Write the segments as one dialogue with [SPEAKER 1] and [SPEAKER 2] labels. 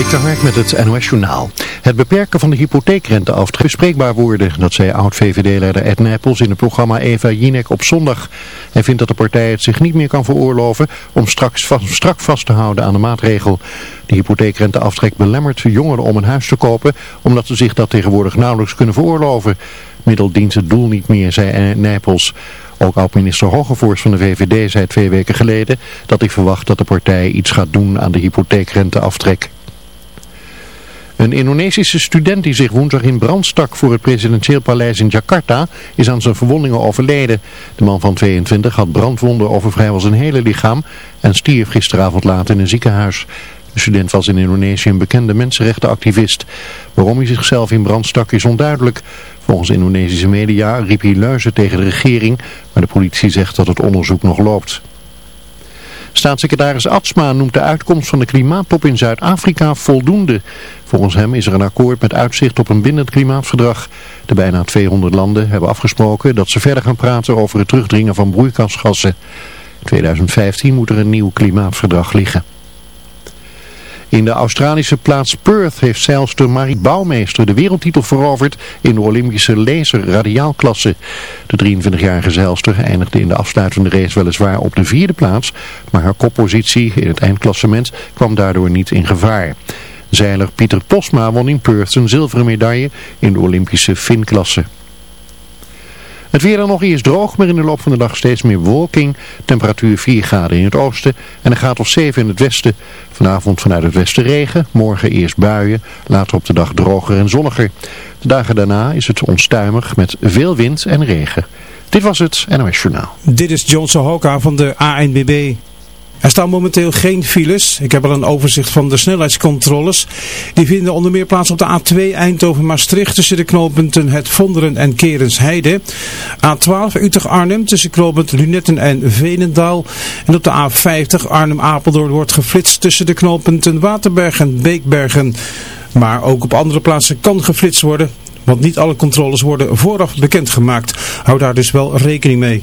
[SPEAKER 1] Dikter Hark met het NOS Journaal. Het beperken van de hypotheekrenteaftrek bespreekbaar worden. Dat zei oud-VVD-leider Ed Nijpels in het programma Eva Jinek op zondag. Hij vindt dat de partij het zich niet meer kan veroorloven om straks vast, strak vast te houden aan de maatregel. De hypotheekrenteaftrek belemmert jongeren om een huis te kopen omdat ze zich dat tegenwoordig nauwelijks kunnen veroorloven. Middel dient het doel niet meer, zei Nijpels. Ook oud-minister Hogevoors van de VVD zei twee weken geleden dat hij verwacht dat de partij iets gaat doen aan de hypotheekrenteaftrek. Een Indonesische student die zich woensdag in brand stak voor het presidentieel paleis in Jakarta is aan zijn verwondingen overleden. De man van 22 had brandwonden over vrijwel zijn hele lichaam en stierf gisteravond laat in een ziekenhuis. De student was in Indonesië een bekende mensenrechtenactivist. Waarom hij zichzelf in brand stak is onduidelijk. Volgens Indonesische media riep hij luizen tegen de regering, maar de politie zegt dat het onderzoek nog loopt. Staatssecretaris Atsma noemt de uitkomst van de klimaattop in Zuid-Afrika voldoende. Volgens hem is er een akkoord met uitzicht op een bindend klimaatverdrag. De bijna 200 landen hebben afgesproken dat ze verder gaan praten over het terugdringen van broeikasgassen. In 2015 moet er een nieuw klimaatverdrag liggen. In de Australische plaats Perth heeft zeilster Marie Bouwmeester de wereldtitel veroverd in de Olympische laser-radiaalklasse. De 23-jarige zeilster eindigde in de afsluitende race weliswaar op de vierde plaats, maar haar koppositie in het eindklassement kwam daardoor niet in gevaar. Zeiler Pieter Posma won in Perth een zilveren medaille in de Olympische finklasse. Het weer dan nog eerst droog, maar in de loop van de dag steeds meer wolking. Temperatuur 4 graden in het oosten en een graad of 7 in het westen. Vanavond vanuit het westen regen, morgen eerst buien, later op de dag droger en zonniger. De dagen daarna is het onstuimig met veel wind en regen. Dit was het NOS Journaal.
[SPEAKER 2] Dit is John Sohoka van de ANBB. Er staan momenteel geen files. Ik heb al een overzicht van de snelheidscontroles. Die vinden onder meer plaats op de A2 Eindhoven-Maastricht tussen de knooppunten Het Vonderen en Kerensheide. A12 Utrecht-Arnhem tussen knooppunt Lunetten en Venendaal. En op de A50 Arnhem-Apeldoorn wordt geflitst tussen de knooppunten Waterberg en Beekbergen. Maar ook op andere plaatsen kan geflitst worden. Want niet alle controles worden vooraf bekendgemaakt. Hou daar dus wel rekening mee.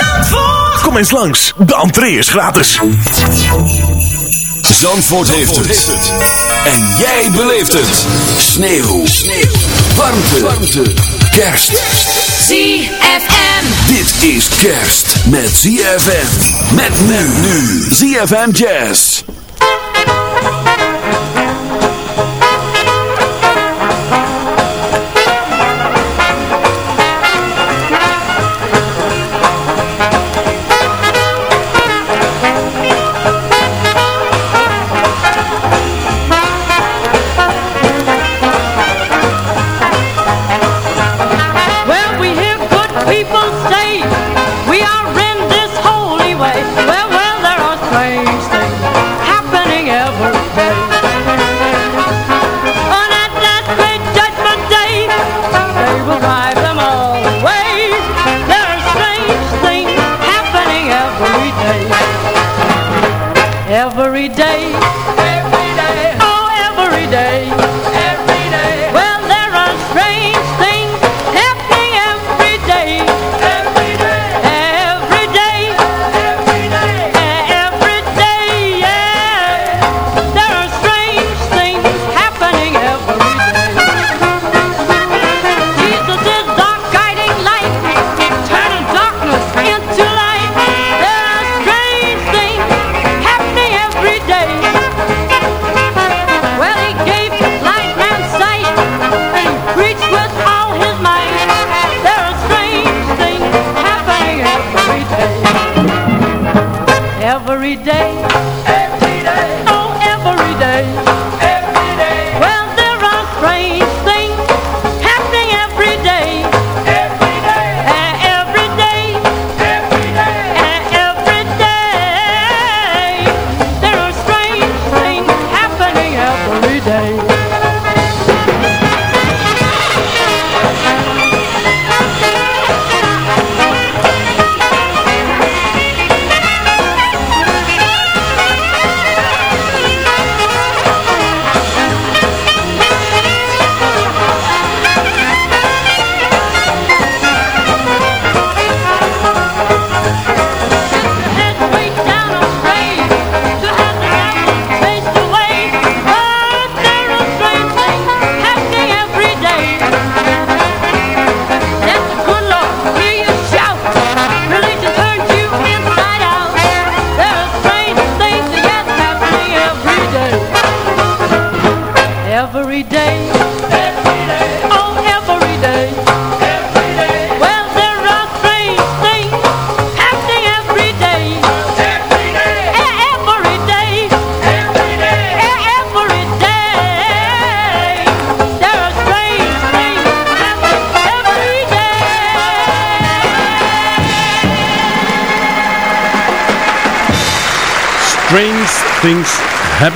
[SPEAKER 3] Zandvoort.
[SPEAKER 4] Kom eens langs, de entree is gratis.
[SPEAKER 5] Zandvoort, heeft, het. En jij beleeft het. Sneeuw. Sneeuw. Warmte. Warmte. Kerst.
[SPEAKER 3] ZFM.
[SPEAKER 5] Dit is kerst met ZFM. Met nu nu. ZFM Jazz.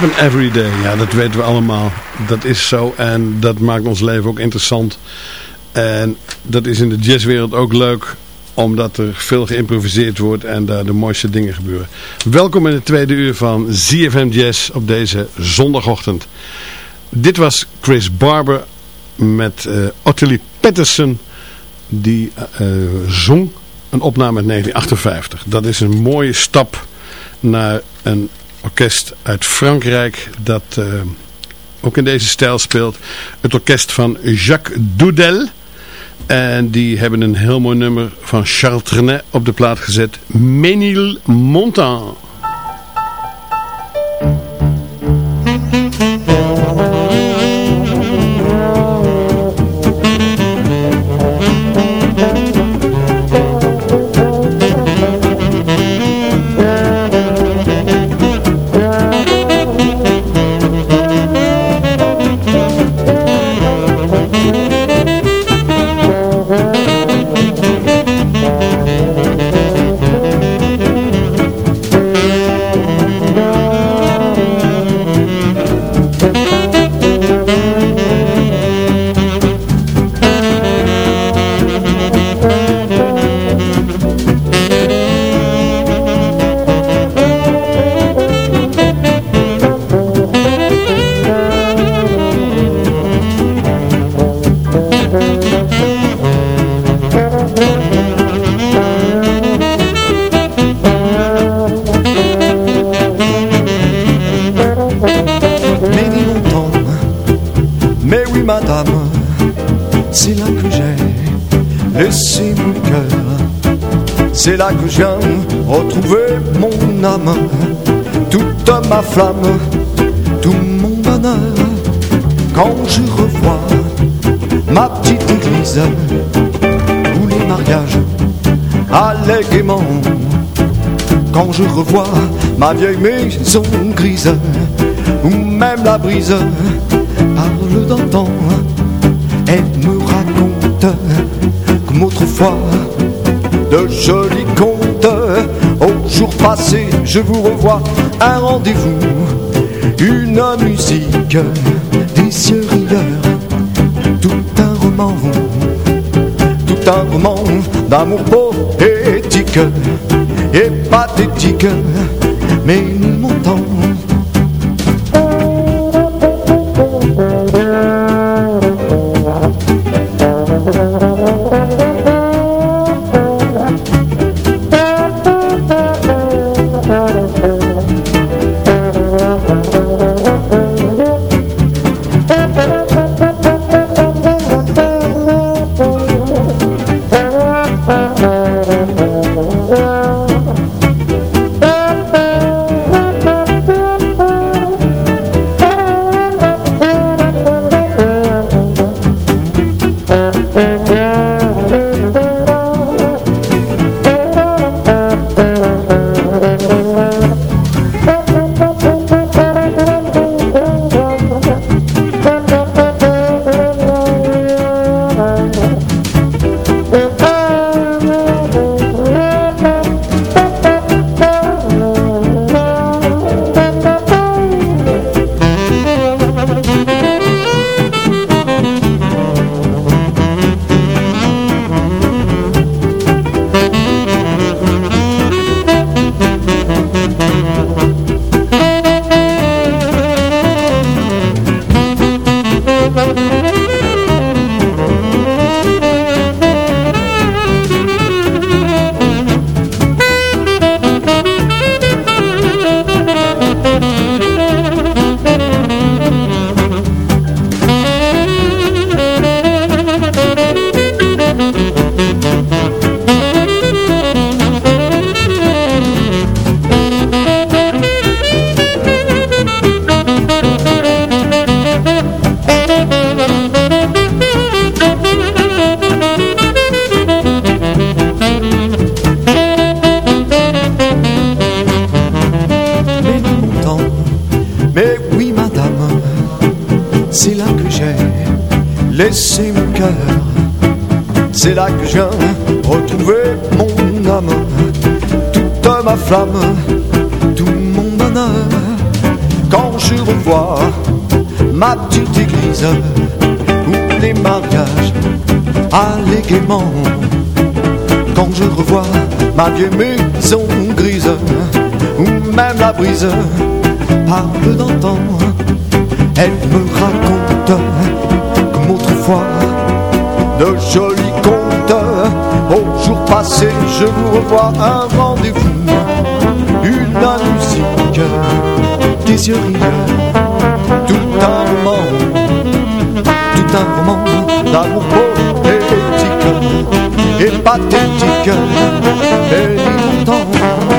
[SPEAKER 6] Happen every day. Ja, dat weten we allemaal. Dat is zo en dat maakt ons leven ook interessant. En dat is in de jazzwereld ook leuk omdat er veel geïmproviseerd wordt en daar de mooiste dingen gebeuren. Welkom in het tweede uur van ZFM Jazz op deze zondagochtend. Dit was Chris Barber met uh, Ottilie Patterson die uh, zong een opname uit 1958. Dat is een mooie stap naar een orkest uit Frankrijk dat uh, ook in deze stijl speelt. Het orkest van Jacques Doudel. En die hebben een heel mooi nummer van Charles Trenet op de plaat gezet. Ménilmontant.
[SPEAKER 7] C'est que je viens retrouver mon âme, toute ma flamme, tout mon bonheur. Quand je revois ma petite église où les mariages allaient gaiement. Quand je revois ma vieille maison grise où même la brise parle d'antan, elle me raconte comme autrefois de jolis contes. Au jour passé, je vous revois un rendez-vous, une musique, des cieux rieurs, tout un roman, tout un roman d'amour poétique et pathétique, mais montant c'est C'est là que je viens retrouver mon âme, toute ma flamme, tout mon bonheur. Quand je revois ma petite église où les mariages allaient. Quand je revois ma vieille maison grise où même la brise parle d'antan. Elle me raconte comme autrefois de jolis Au jour passé, je vous revois un rendez-vous, une musique, des yeux rieurs, tout un roman, tout un roman d'amour poétique et pathétique, et longtemps.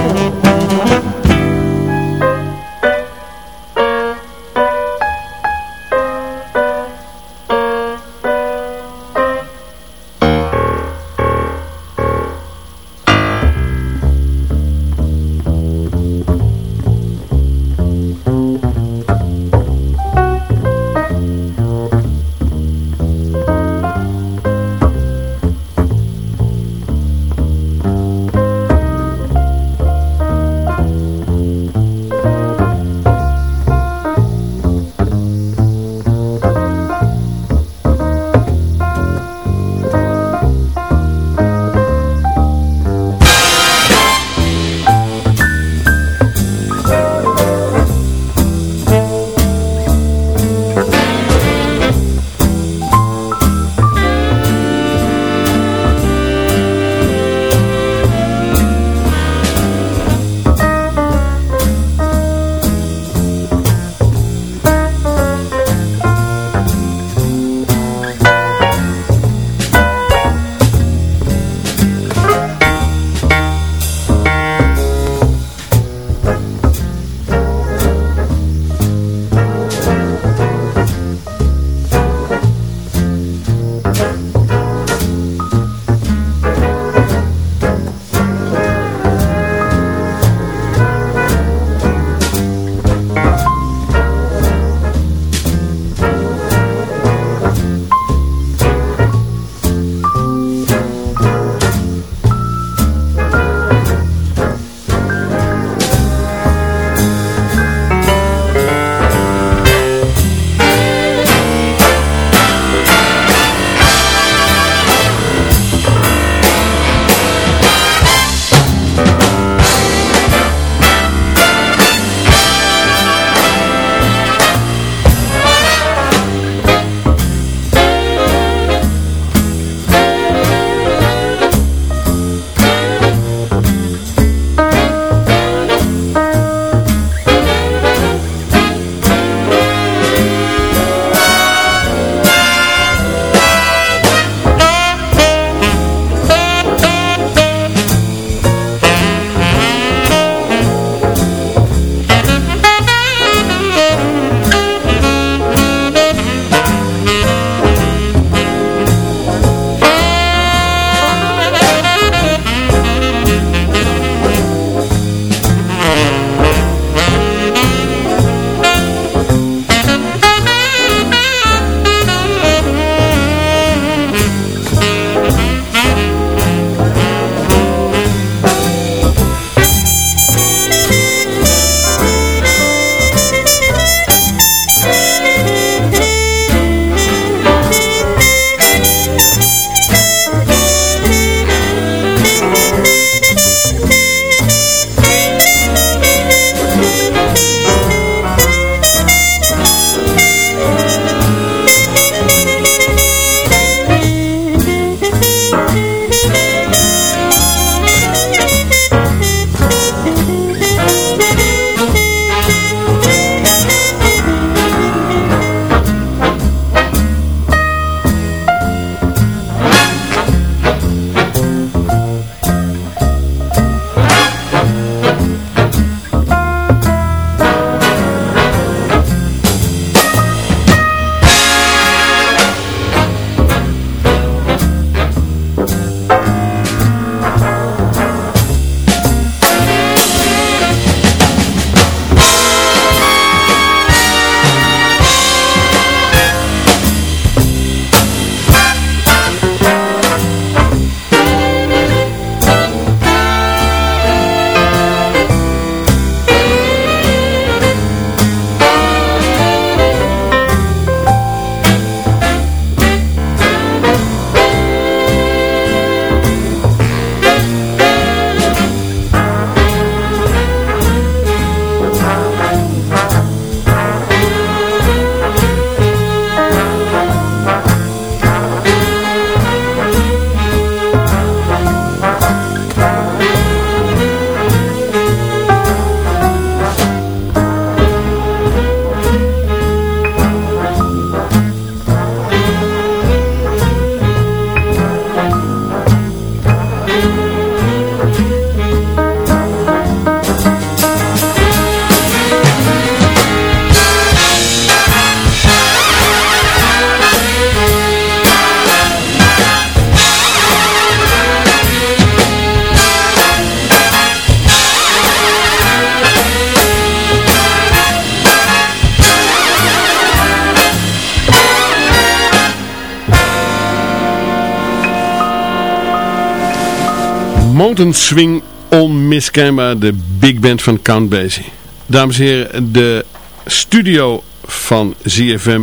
[SPEAKER 6] Mountain Swing onmiskenbaar de big band van Count Basie. Dames en heren, de studio van ZFM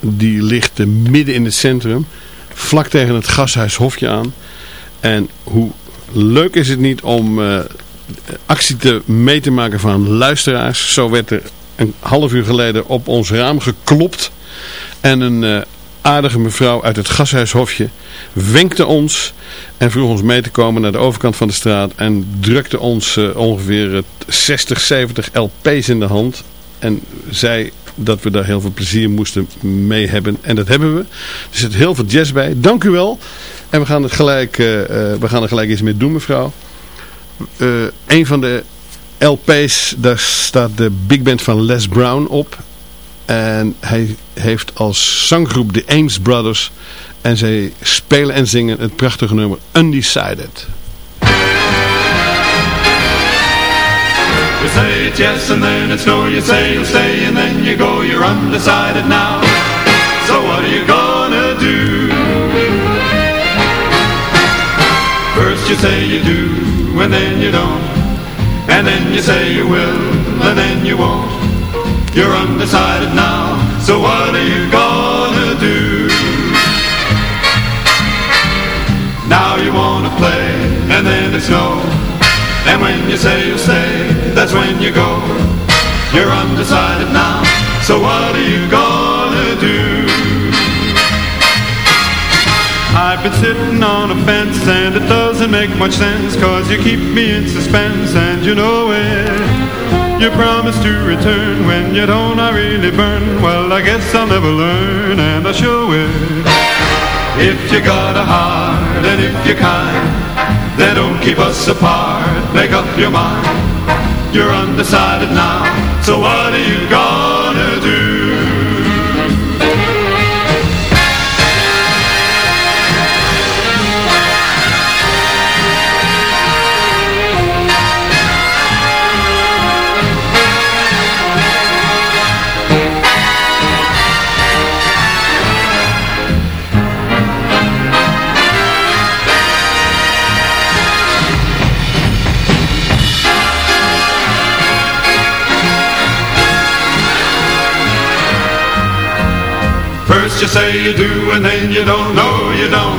[SPEAKER 6] die ligt midden in het centrum, vlak tegen het gashuis Hofje aan. En hoe leuk is het niet om uh, actie te mee te maken van luisteraars. Zo werd er een half uur geleden op ons raam geklopt en een uh, aardige mevrouw uit het gashuishofje wenkte ons en vroeg ons mee te komen naar de overkant van de straat en drukte ons uh, ongeveer 60, 70 LP's in de hand en zei dat we daar heel veel plezier moesten mee hebben en dat hebben we. Er zit heel veel jazz bij. Dank u wel. En we gaan, het gelijk, uh, we gaan er gelijk iets mee doen mevrouw. Een van de LP's, daar staat de big band van Les Brown op. En hij heeft als zanggroep de Ames Brothers. En zij spelen en zingen het prachtige nummer Undecided.
[SPEAKER 8] You say it's yes and then it's no You say you'll stay and then you go You're undecided now So what are you gonna do? First you say you do and then you don't And then you say you will and then you won't You're undecided now, so what are you gonna do? Now you wanna play, and then it's no. And when you say you'll stay, that's when you go. You're undecided now, so what are you gonna do? I've been sitting on a fence and it doesn't make much sense Cause you keep me in suspense and you know it you promise to return when you don't I really burn. Well I guess I'll never learn and I'll show it If you got a heart and if you're kind Then don't keep us apart, make up your mind. You're undecided now, so what are you gonna First you say you do and then you don't. Know you don't.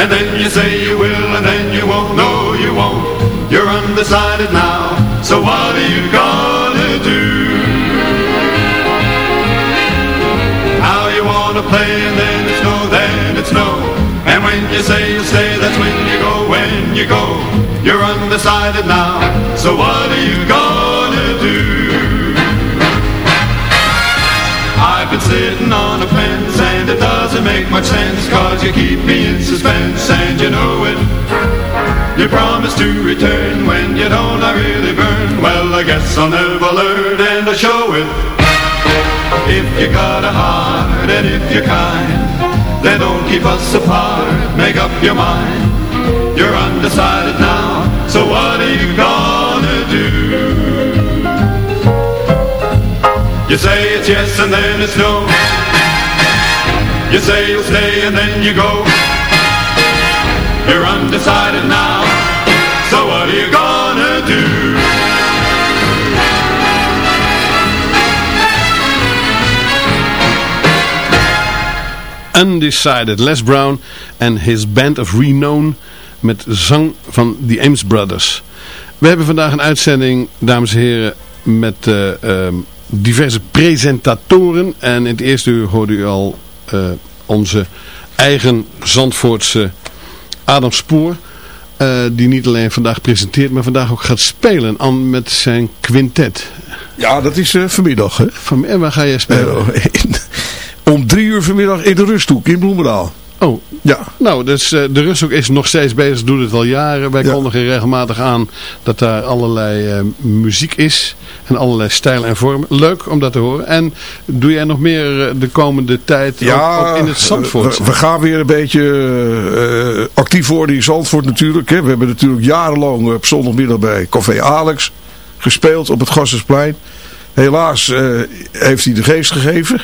[SPEAKER 8] And then you say you will and then you won't. Know you won't. You're undecided now. So what are you gonna do? Now you wanna play and then it's no, then it's no. And when you say you stay that's when you go, when you go. You're undecided now. So what are you gonna do? I've been sitting on a fence it doesn't make much sense Cause you keep me in suspense and you know it. You promise to return when you don't I really burn. Well I guess I'll never learn and I'll show it. If you got a heart and if you're kind Then don't keep us apart, make up your mind. You're undecided now, so what are you gonna do? You say it's yes and then it's no You say you'll stay and then you go You're undecided now So what are you gonna do?
[SPEAKER 6] Undecided Les Brown en his band of renown met zang van The Ames Brothers. We hebben vandaag een uitzending, dames en heren, met uh, uh, diverse presentatoren. En in het eerste uur hoorde u al onze eigen Zandvoortse Adam Spoor. Uh, die niet alleen vandaag presenteert, maar vandaag ook gaat spelen aan, met zijn quintet.
[SPEAKER 9] Ja, dat is uh, vanmiddag. Hè?
[SPEAKER 6] Van, en waar ga je spelen?
[SPEAKER 9] om drie uur vanmiddag in de rusthoek in Bloemendaal.
[SPEAKER 6] Oh, ja. Nou, dus uh, de Rusthoek is nog steeds bezig, doet het al jaren. Wij ja. kondigen regelmatig aan dat daar allerlei uh, muziek is en allerlei stijlen en vormen. Leuk om dat te horen. En doe jij nog meer uh, de komende tijd
[SPEAKER 9] ja,
[SPEAKER 6] ook, ook in het Zandvoort?
[SPEAKER 9] We, we, gaan weer een beetje actief worden in Zandvoort natuurlijk. Hè. We hebben natuurlijk jarenlang op zondagmiddag bij Café Alex gespeeld op het Gassersplein. Helaas heeft hij de geest gegeven.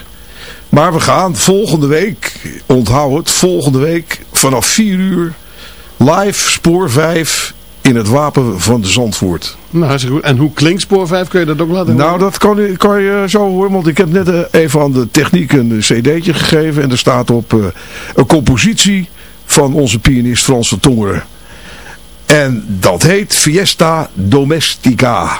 [SPEAKER 9] Maar we gaan volgende week, onthoud het, volgende week vanaf 4 uur live spoor 5 in het wapen van de Zandvoort.
[SPEAKER 6] Nou, hartstikke goed. En hoe klinkt spoor 5? Kun je dat ook laten
[SPEAKER 9] Nou, dat kan, je- kan je zo horen, want ik heb net eh, even aan de techniek een cd'tje gegeven. En er staat op eh, een compositie van onze pianist Frans van Tongeren. En dat heet Fiesta Domestica.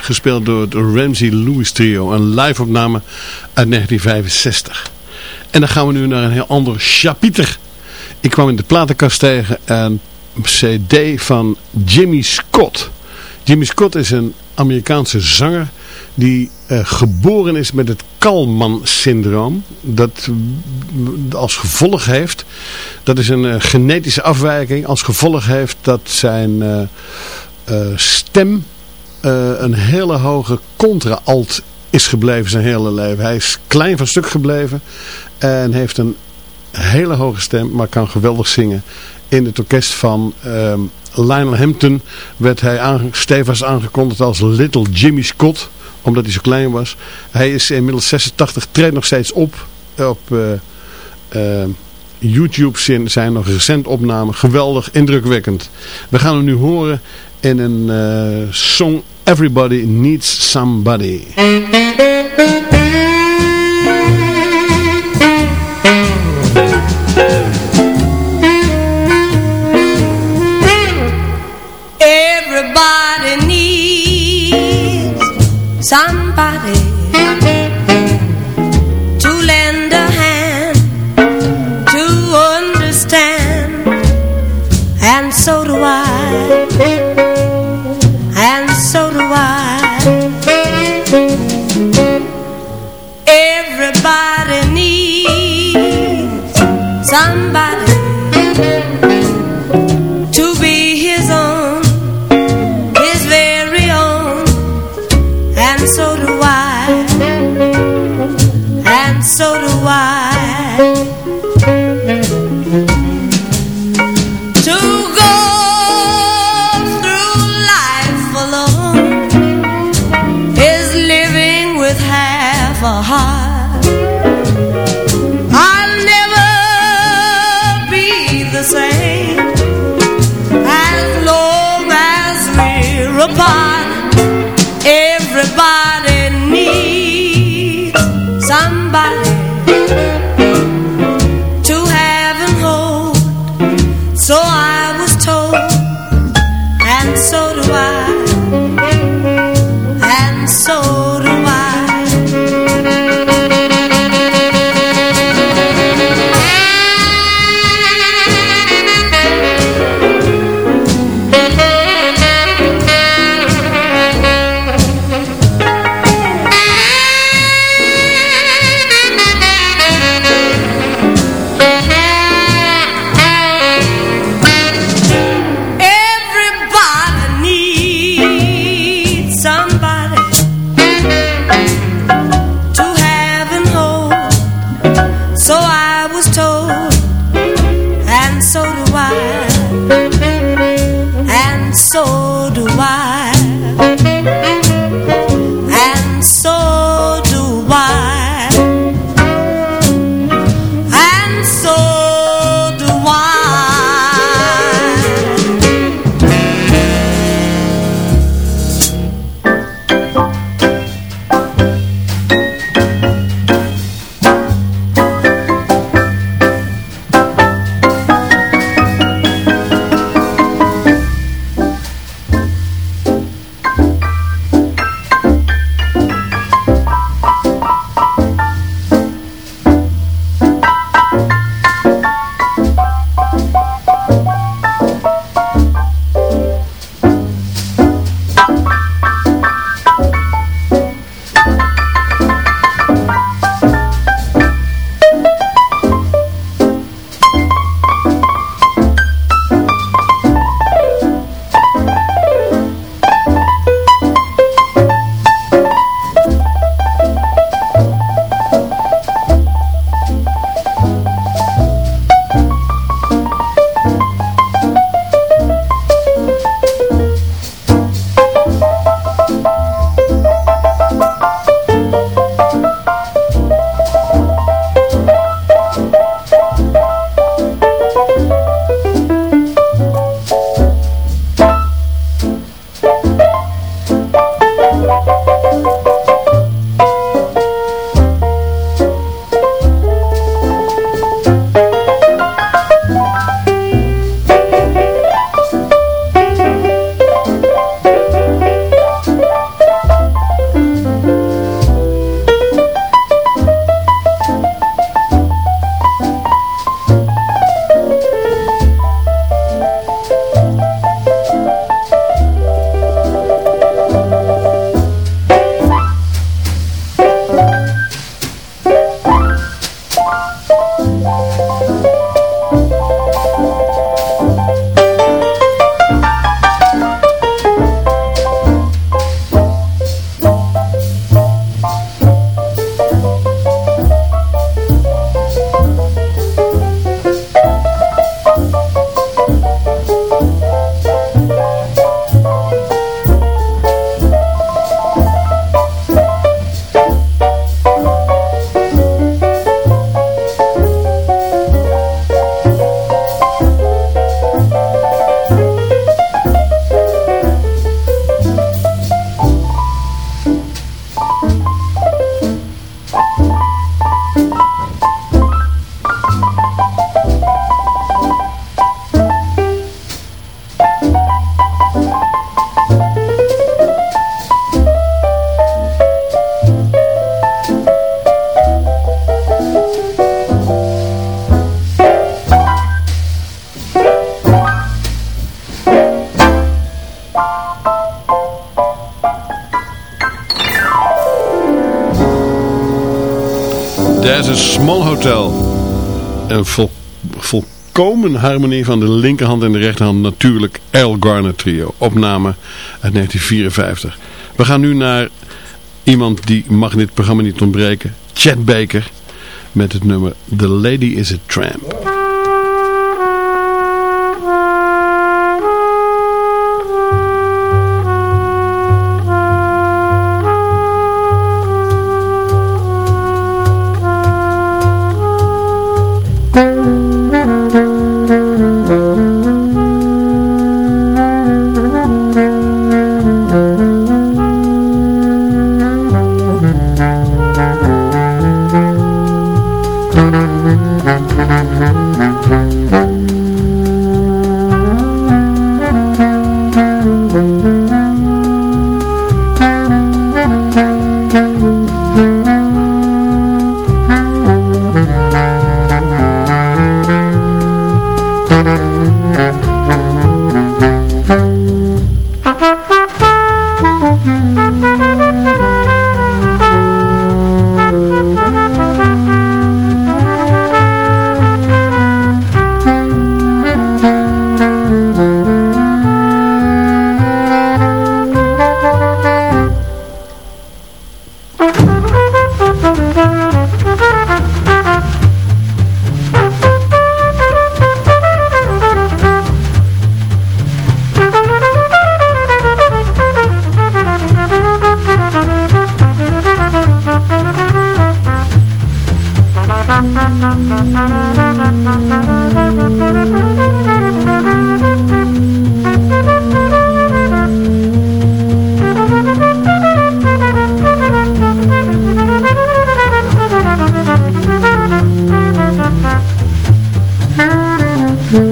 [SPEAKER 6] Gespeeld door het Ramsey Lewis Trio. Een live-opname uit 1965. En dan gaan we nu naar een heel ander chapiter. Ik kwam in de platenkast tegen een cd van Jimmy Scott. Jimmy Scott is een Amerikaanse zanger die uh, geboren is met het Kalman-syndroom. Dat als gevolg heeft, dat is een uh, genetische afwijking, als gevolg heeft dat zijn uh, stem een hele hoge contra-alt is gebleven zijn hele leven. Hij is klein van stuk gebleven en heeft een hele hoge stem, maar kan geweldig zingen. In het orkest van um, Lionel Hampton werd hij aange aangekondigd als Little Jimmy Scott omdat hij zo klein was. Hij is inmiddels 86, treedt nog steeds op. Op uh, YouTube zijn nog recent opnamen. Geweldig, indrukwekkend. We gaan hem nu horen in een uh, song Everybody Needs Somebody. Een vol, volkomen harmonie van de linkerhand en de rechterhand. Natuurlijk Earl Garner Trio. Opname uit 1954. We gaan nu naar iemand die mag dit programma niet ontbreken. Chet Baker. Met het nummer The Lady is a Tramp.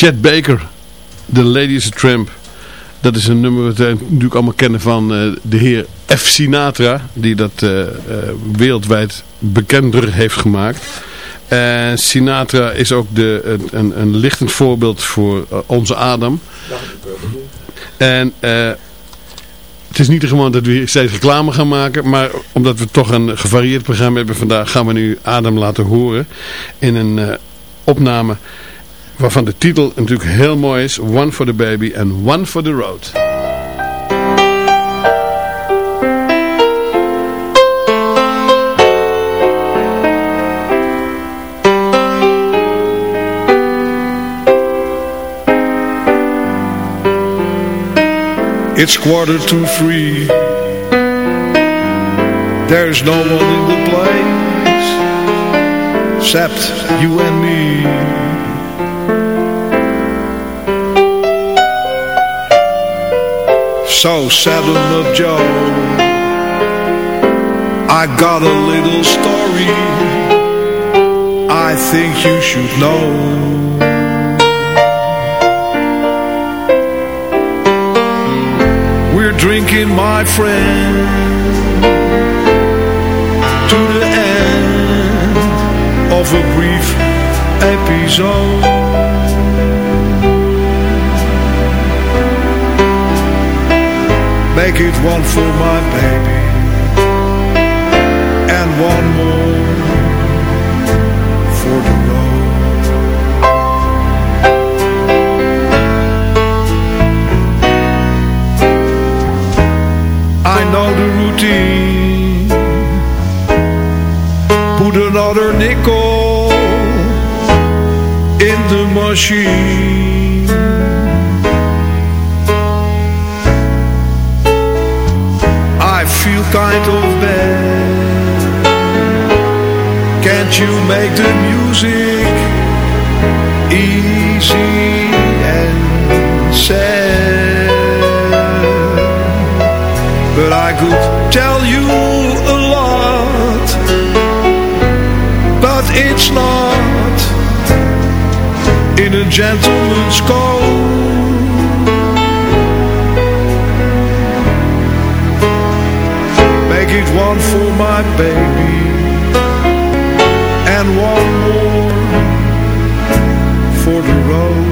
[SPEAKER 6] Chet Baker, The Lady is a Tramp. Dat is een nummer dat we natuurlijk allemaal kennen van uh, de heer F. Sinatra. Die dat uh, uh, wereldwijd bekender heeft gemaakt. En Sinatra is ook de, een, een lichtend voorbeeld voor onze Adam. En het is niet gewoon dat we hier steeds reclame gaan maken. Maar omdat we toch een gevarieerd programma hebben vandaag gaan we nu Adam laten horen. In een opname waarvan de titel natuurlijk heel mooi is. One for the baby and one for the road.
[SPEAKER 9] It's quarter to three There's no one in the place Except you and me so seven of Joe. I got a little story I think you should know. We're drinking my friend To the end of a brief episode Make it one for my baby. And one more for the road. I know the routine. Put another nickel in the machine kind of bad Can't you make the music easy and sad? But I could tell you a lot But it's not. In a gentleman's code one for my baby And one more for the road.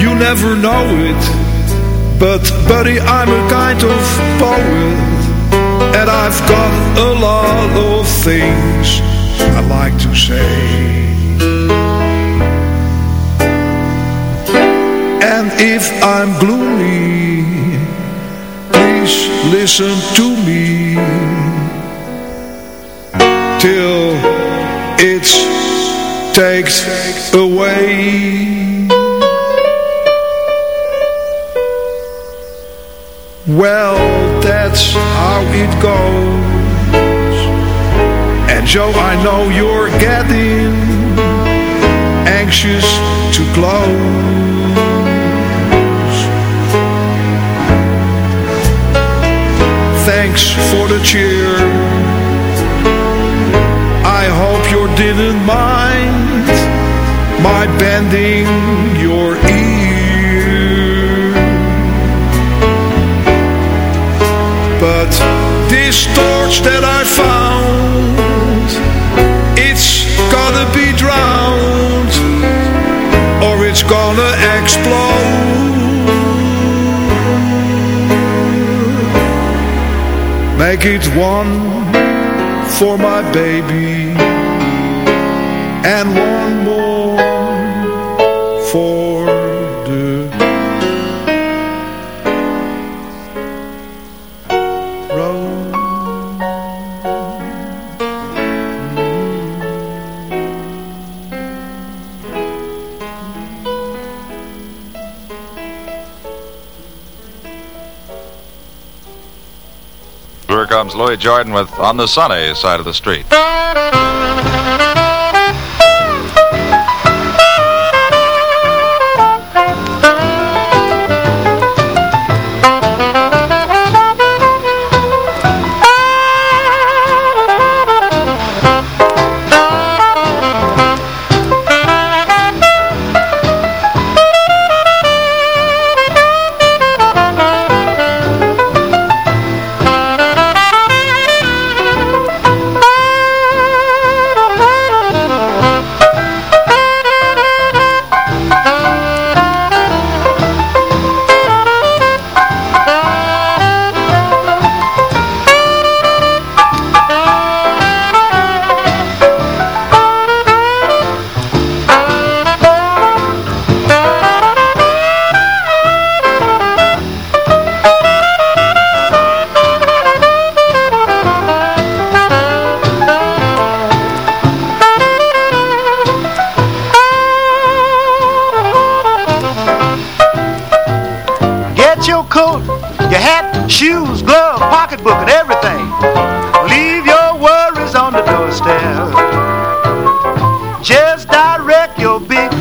[SPEAKER 9] You never know it But buddy I'm a kind of poet And I've got a lot of things I like to say if I'm gloomy Please listen to me. Till it's takes away. Well, that's how it goes. And Joe, I know you're getting Anxious to close Thanks for the cheer. I hope you didn't mind My bending your ear. But this torch that I found It's gonna be drowned Or it's gonna explode Make it one for my baby And one
[SPEAKER 10] Louis Jordan with On the Sunny Side of the Street.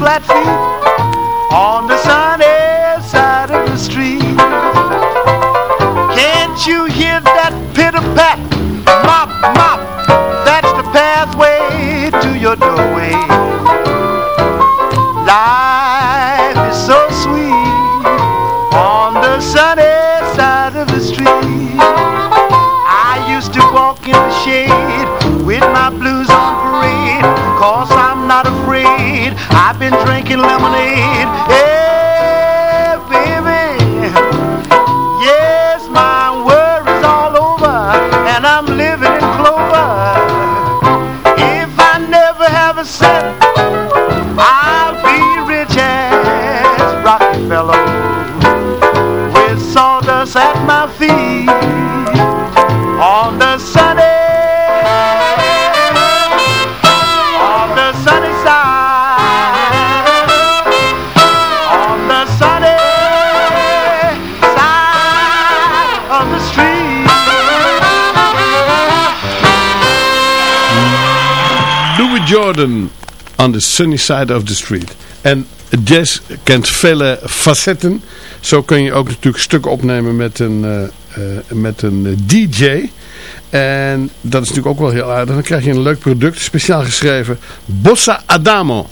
[SPEAKER 11] Your big On the sunny side of the street.
[SPEAKER 6] En jazz kent vele facetten. Zo kun je ook natuurlijk stukken opnemen met een, eh, eh, met een eh, DJ. En dat is natuurlijk ook wel heel aardig. Dan krijg je een leuk product, speciaal geschreven. Bossa Adamo.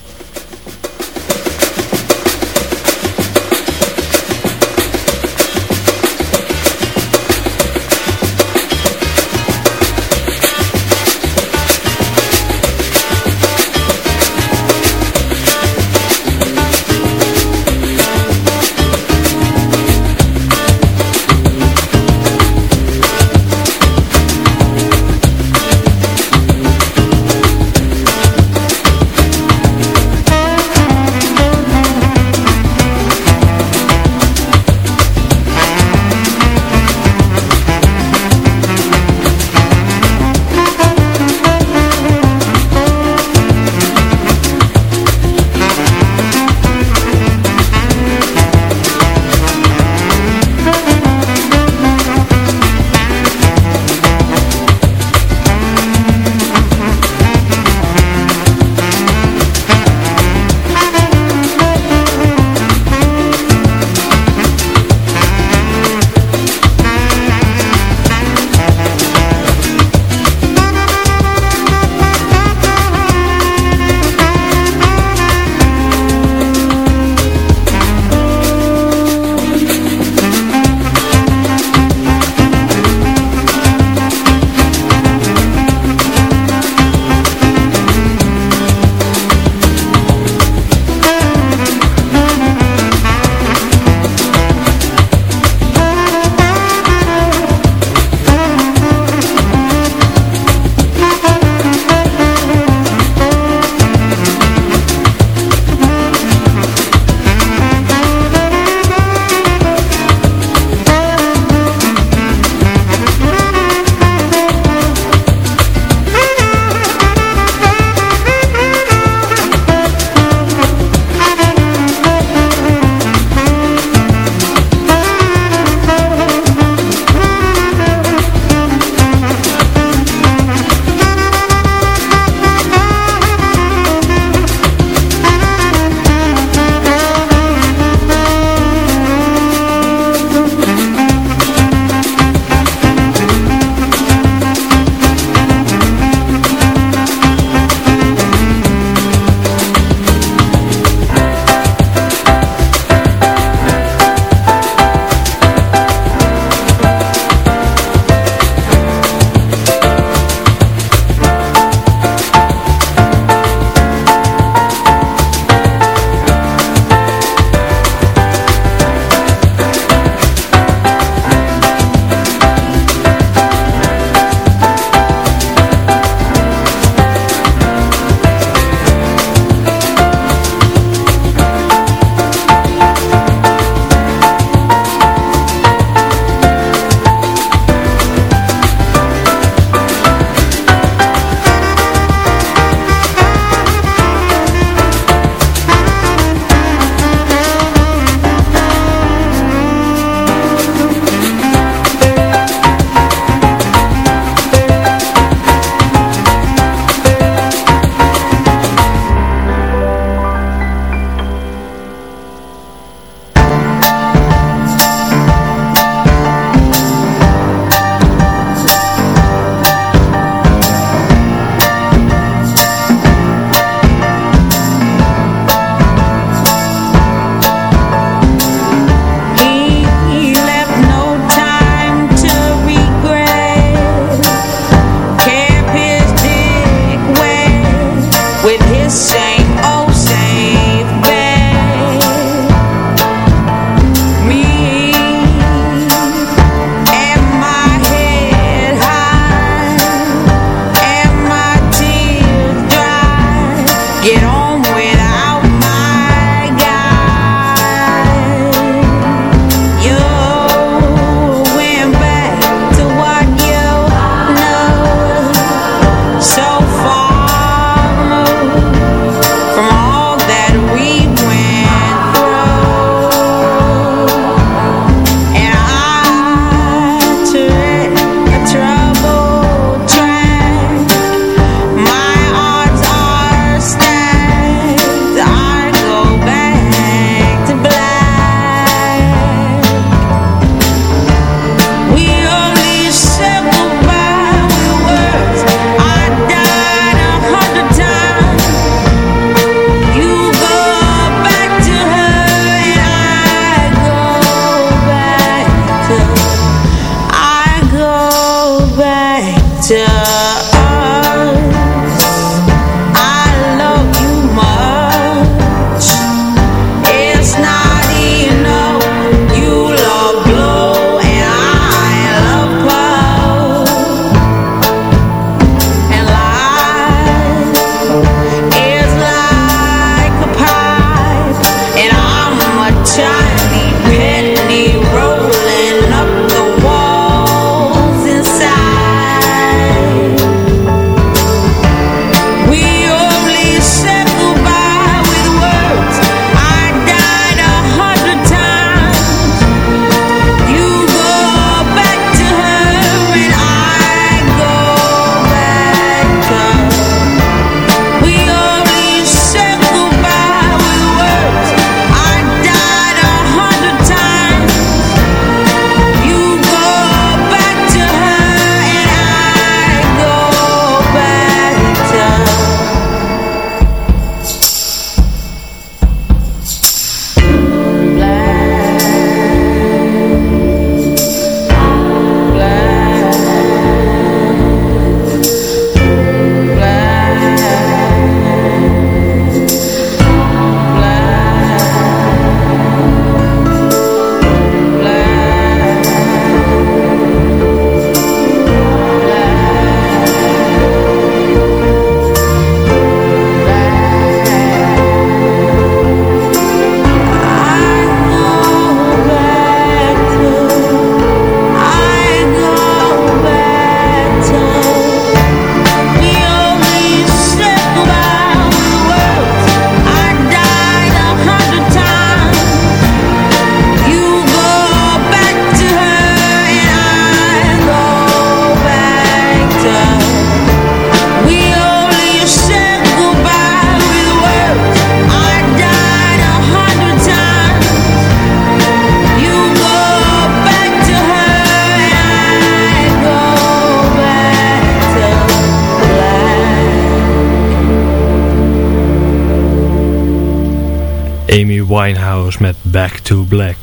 [SPEAKER 12] Met Back to Black.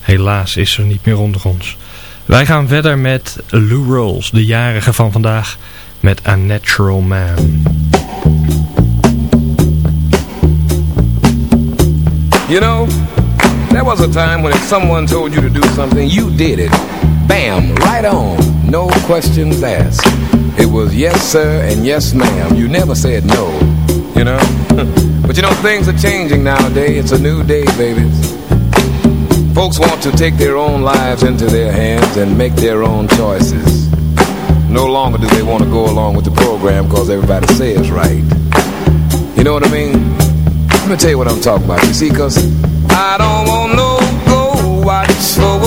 [SPEAKER 12] Helaas is ze niet meer onder ons. Wij gaan verder met Lou Rawls, de jarige van vandaag, met A Natural Man.
[SPEAKER 13] You know, there was a time when if someone told you to do something, you did it. Bam, right on, no questions asked. It was yes sir and yes ma'am. You never said no, you know. but you know, things are changing nowadays. It's a new day, babies. Folks want to take their own lives into their hands and make their own choices. No longer do they want to go along with the program because everybody says right. You know what I mean? Let me tell you what I'm talking about. You see, because I don't want no go watch for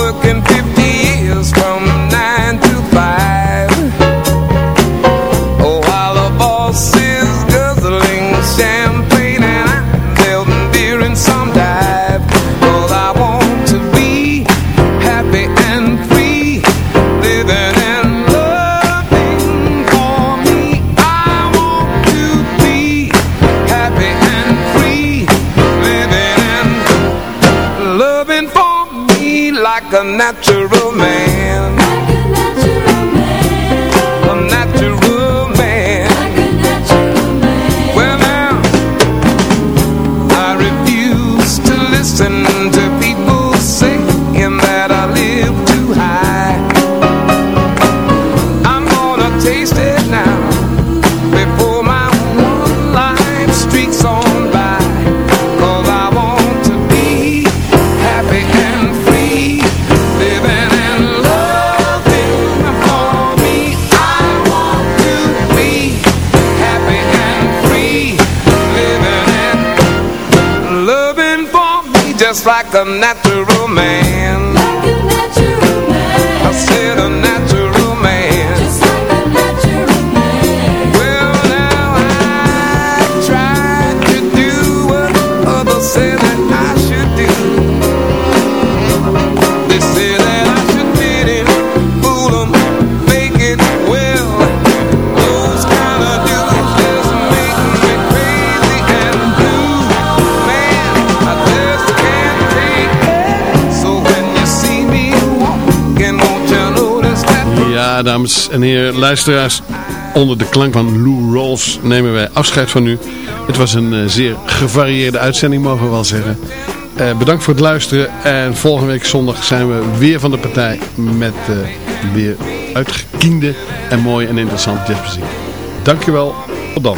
[SPEAKER 13] like a
[SPEAKER 6] dames en heren, luisteraars. Onder de klank van Lou Rawls nemen wij afscheid van u. Het was een eh, zeer gevarieerde uitzending, mogen we wel zeggen. Eh, bedankt voor het luisteren. En volgende week zondag zijn we weer van de partij met eh, weer uitgekiende en mooie en interessante jazzmuziek. Dankjewel. Tot dan.